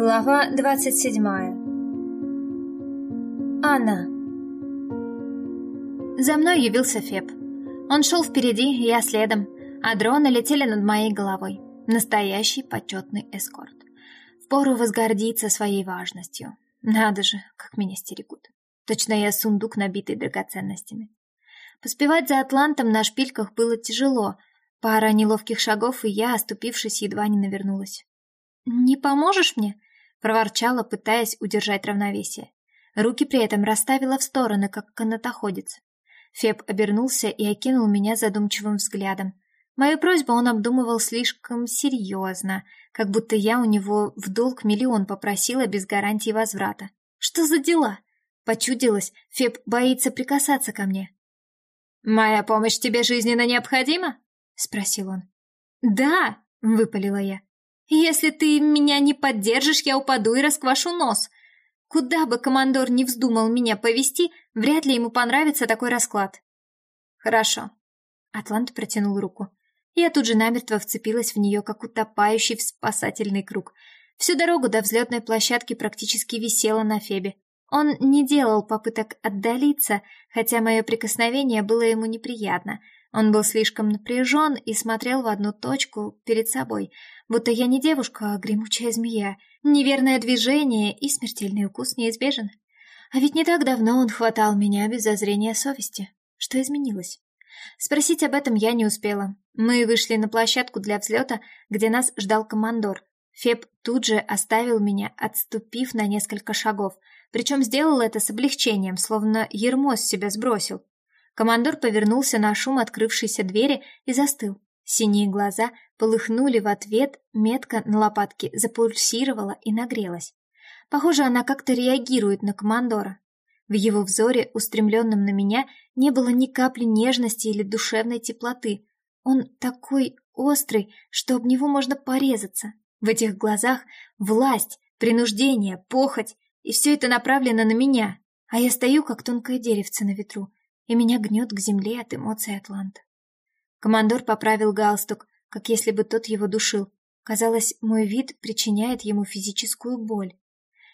Глава двадцать седьмая Анна За мной явился Феб. Он шел впереди, я следом, а дроны летели над моей головой. Настоящий почетный эскорт. Впору возгордиться своей важностью. Надо же, как меня стерегут. Точно я сундук, набитый драгоценностями. Поспевать за Атлантом на шпильках было тяжело. Пара неловких шагов, и я, оступившись, едва не навернулась. «Не поможешь мне?» — проворчала, пытаясь удержать равновесие. Руки при этом расставила в стороны, как канатоходец. Феб обернулся и окинул меня задумчивым взглядом. Мою просьбу он обдумывал слишком серьезно, как будто я у него в долг миллион попросила без гарантии возврата. Что за дела? Почудилось, Феб боится прикасаться ко мне. «Моя помощь тебе жизненно необходима?» — спросил он. «Да!» — выпалила я. «Если ты меня не поддержишь, я упаду и расквашу нос. Куда бы командор не вздумал меня повести, вряд ли ему понравится такой расклад». «Хорошо». Атлант протянул руку. Я тут же намертво вцепилась в нее, как утопающий в спасательный круг. Всю дорогу до взлетной площадки практически висела на Фебе. Он не делал попыток отдалиться, хотя мое прикосновение было ему неприятно. Он был слишком напряжен и смотрел в одну точку перед собой, будто я не девушка, а гремучая змея. Неверное движение и смертельный укус неизбежен. А ведь не так давно он хватал меня без зазрения совести. Что изменилось? Спросить об этом я не успела. Мы вышли на площадку для взлета, где нас ждал командор. Феб тут же оставил меня, отступив на несколько шагов, причем сделал это с облегчением, словно ермо себя сбросил. Командор повернулся на шум открывшейся двери и застыл. Синие глаза полыхнули в ответ, метка на лопатке запульсировала и нагрелась. Похоже, она как-то реагирует на командора. В его взоре, устремленном на меня, не было ни капли нежности или душевной теплоты. Он такой острый, что об него можно порезаться. В этих глазах власть, принуждение, похоть, и все это направлено на меня, а я стою, как тонкое деревце на ветру, и меня гнет к земле от эмоций Атланта. Командор поправил галстук, как если бы тот его душил. Казалось, мой вид причиняет ему физическую боль.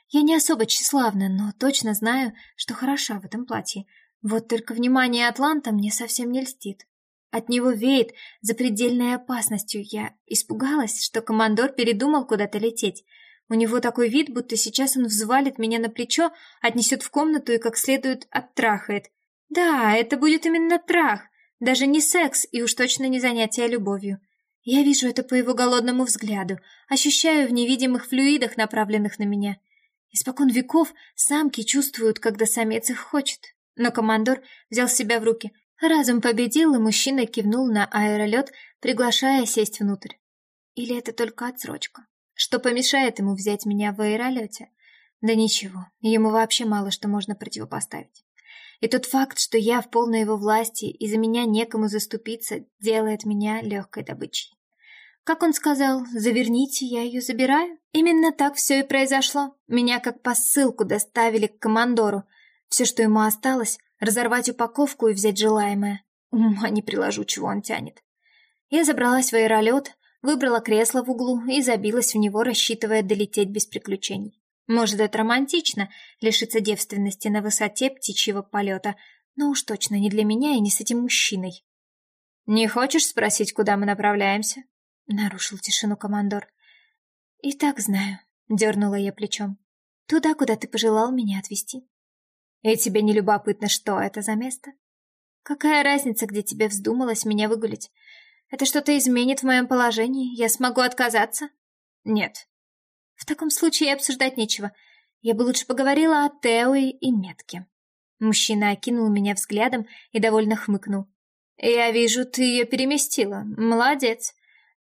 Я не особо тщеславна, но точно знаю, что хороша в этом платье. Вот только внимание Атланта мне совсем не льстит. От него веет запредельной опасностью. Я испугалась, что командор передумал куда-то лететь. У него такой вид, будто сейчас он взвалит меня на плечо, отнесет в комнату и как следует оттрахает. Да, это будет именно трах, даже не секс и уж точно не занятие любовью. Я вижу это по его голодному взгляду, ощущаю в невидимых флюидах, направленных на меня. Испокон веков самки чувствуют, когда самец их хочет. Но командор взял себя в руки. Разум победил, и мужчина кивнул на аэролет, приглашая сесть внутрь. Или это только отсрочка? Что помешает ему взять меня в аэролете? Да ничего, ему вообще мало что можно противопоставить. И тот факт, что я в полной его власти и за меня некому заступиться, делает меня легкой добычей. Как он сказал, заверните, я ее забираю? Именно так все и произошло. Меня как посылку доставили к командору. Все, что ему осталось, разорвать упаковку и взять желаемое. Ума не приложу, чего он тянет. Я забралась в аэролет, выбрала кресло в углу и забилась в него, рассчитывая долететь без приключений. Может, это романтично — лишиться девственности на высоте птичьего полета, но уж точно не для меня и не с этим мужчиной. «Не хочешь спросить, куда мы направляемся?» — нарушил тишину командор. «И так знаю», — дернула я плечом. «Туда, куда ты пожелал меня отвезти». «И тебе не любопытно, что это за место?» «Какая разница, где тебе вздумалось меня выгулить? Это что-то изменит в моем положении? Я смогу отказаться?» «Нет». «В таком случае обсуждать нечего. Я бы лучше поговорила о Теуе и Метке». Мужчина окинул меня взглядом и довольно хмыкнул. «Я вижу, ты ее переместила. Молодец.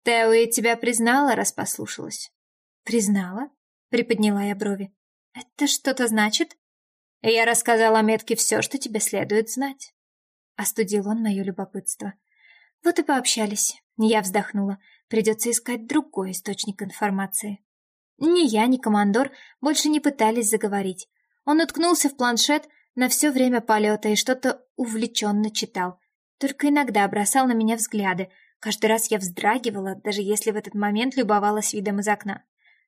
Теуи тебя признала, раз послушалась. Признала? Приподняла я брови. Это что-то значит? Я рассказала Метке все, что тебе следует знать. Остудил он мое любопытство. Вот и пообщались. Я вздохнула. Придется искать другой источник информации. Ни я, ни командор больше не пытались заговорить. Он уткнулся в планшет на все время полета и что-то увлеченно читал. Только иногда бросал на меня взгляды, Каждый раз я вздрагивала, даже если в этот момент любовалась видом из окна.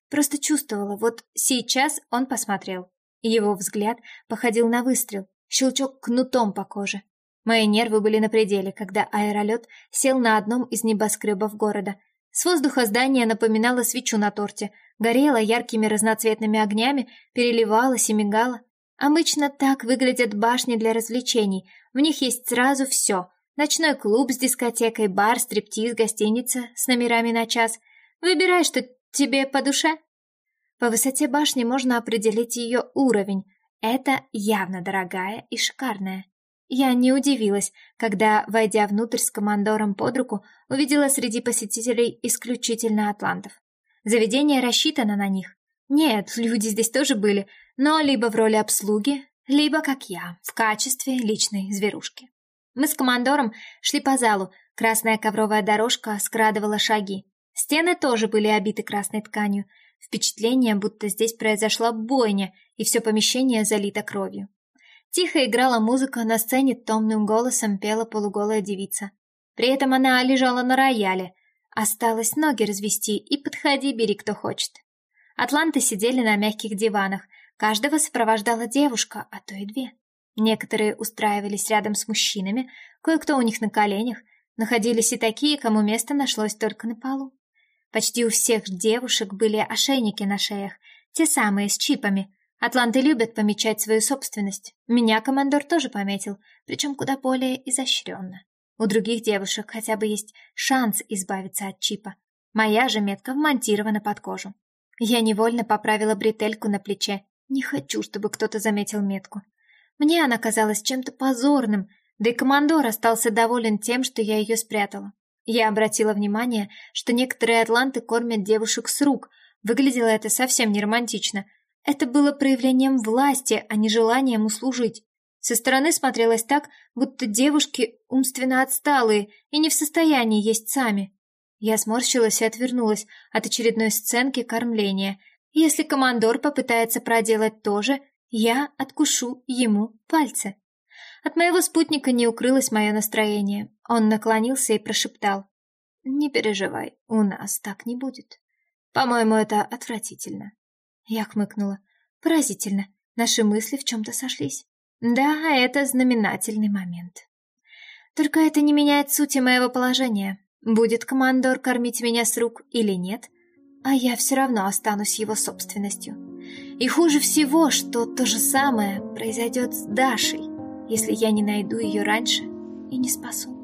Просто чувствовала, вот сейчас он посмотрел. Его взгляд походил на выстрел, щелчок кнутом по коже. Мои нервы были на пределе, когда аэролет сел на одном из небоскребов города. С воздуха здание напоминало свечу на торте, горело яркими разноцветными огнями, переливалось и мигало. Обычно так выглядят башни для развлечений. В них есть сразу все. Ночной клуб с дискотекой, бар, стриптиз, гостиница с номерами на час. Выбирай, что тебе по душе. По высоте башни можно определить ее уровень. Это явно дорогая и шикарная. Я не удивилась, когда, войдя внутрь с командором под руку, увидела среди посетителей исключительно атлантов. Заведение рассчитано на них. Нет, люди здесь тоже были, но либо в роли обслуги, либо, как я, в качестве личной зверушки. Мы с командором шли по залу, красная ковровая дорожка скрадывала шаги. Стены тоже были обиты красной тканью. Впечатление, будто здесь произошла бойня, и все помещение залито кровью. Тихо играла музыка, на сцене томным голосом пела полуголая девица. При этом она лежала на рояле. Осталось ноги развести, и подходи, бери кто хочет. Атланты сидели на мягких диванах, каждого сопровождала девушка, а то и две. Некоторые устраивались рядом с мужчинами, кое-кто у них на коленях, находились и такие, кому место нашлось только на полу. Почти у всех девушек были ошейники на шеях, те самые с чипами, Атланты любят помечать свою собственность. Меня командор тоже пометил, причем куда более изощренно. У других девушек хотя бы есть шанс избавиться от чипа. Моя же метка вмонтирована под кожу. Я невольно поправила бретельку на плече. Не хочу, чтобы кто-то заметил метку. Мне она казалась чем-то позорным, да и командор остался доволен тем, что я ее спрятала. Я обратила внимание, что некоторые атланты кормят девушек с рук. Выглядело это совсем не романтично, это было проявлением власти, а не желанием услужить. Со стороны смотрелось так, будто девушки умственно отсталые и не в состоянии есть сами. Я сморщилась и отвернулась от очередной сценки кормления. Если командор попытается проделать то же, я откушу ему пальцы. От моего спутника не укрылось мое настроение. Он наклонился и прошептал. «Не переживай, у нас так не будет. По-моему, это отвратительно. Я хмыкнула. Поразительно. Наши мысли в чем-то сошлись. Да, это знаменательный момент. Только это не меняет сути моего положения. Будет командор кормить меня с рук или нет, а я все равно останусь его собственностью. И хуже всего, что то же самое произойдет с Дашей, если я не найду ее раньше и не спасу.